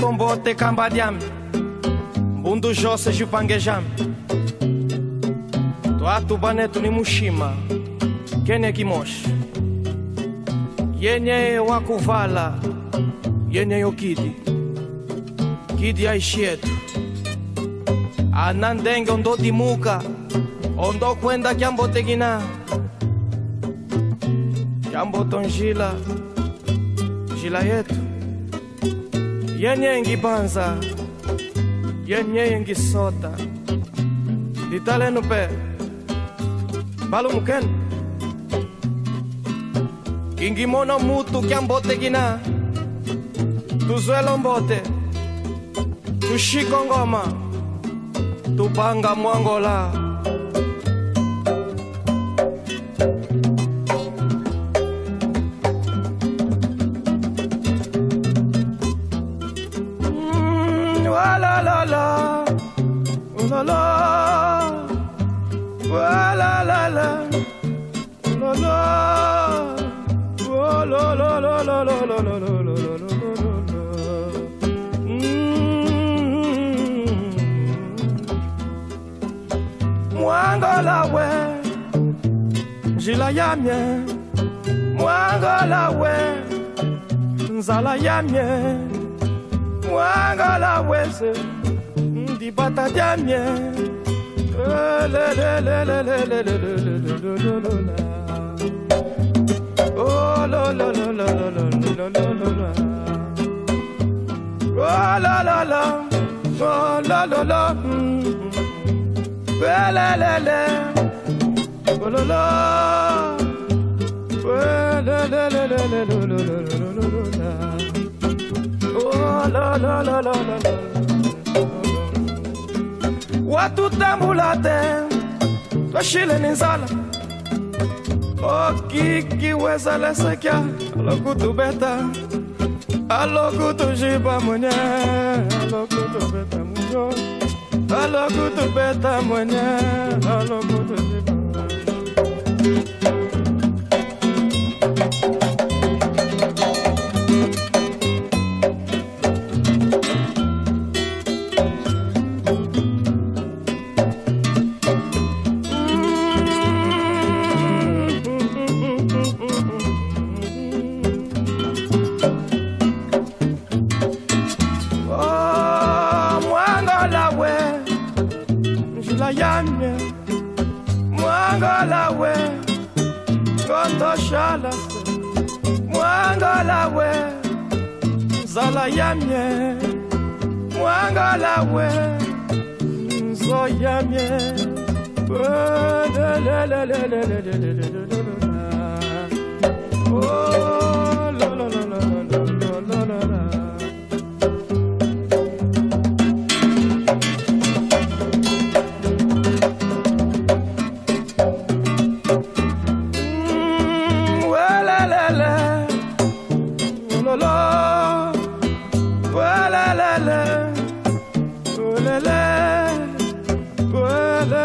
tombote cambadiam Bundu jose jupangejam Toatu banetu ni mushima Kene kimosh Yenye wakuvala Yenye yokidi Kidi. Aishietu Anandenge ondo dimuka Ondo kwenda kiambo tegina Kiambo tonjila Jila yetu. yenye ingibanza yenye ingisota ditalenupe balumuken kingimono mutu kiambote kina tuzuelo mbote. Tushiko ngoma. Tupanga mwangola. la la la la la la oh la la la la la la la la la la Mwangola we njila ya mie Mwangola we nzala ya mie Mwangola we se bata jamie Oh la la la la la la la la la la Oh la la la Oh la la la Well la la la Oh la la Well la la la la la la la la la la Oh la la la la la la batutambulate twashile ni nzala. Okikiweza lesekia alokutubeta alokutushiba mwenye alokutubeta mwenye alokutubeta mwenye alok la we Koto shala mwangalawe ngondoshala mwangalawe nzala yamye mwangalawe nzo yamye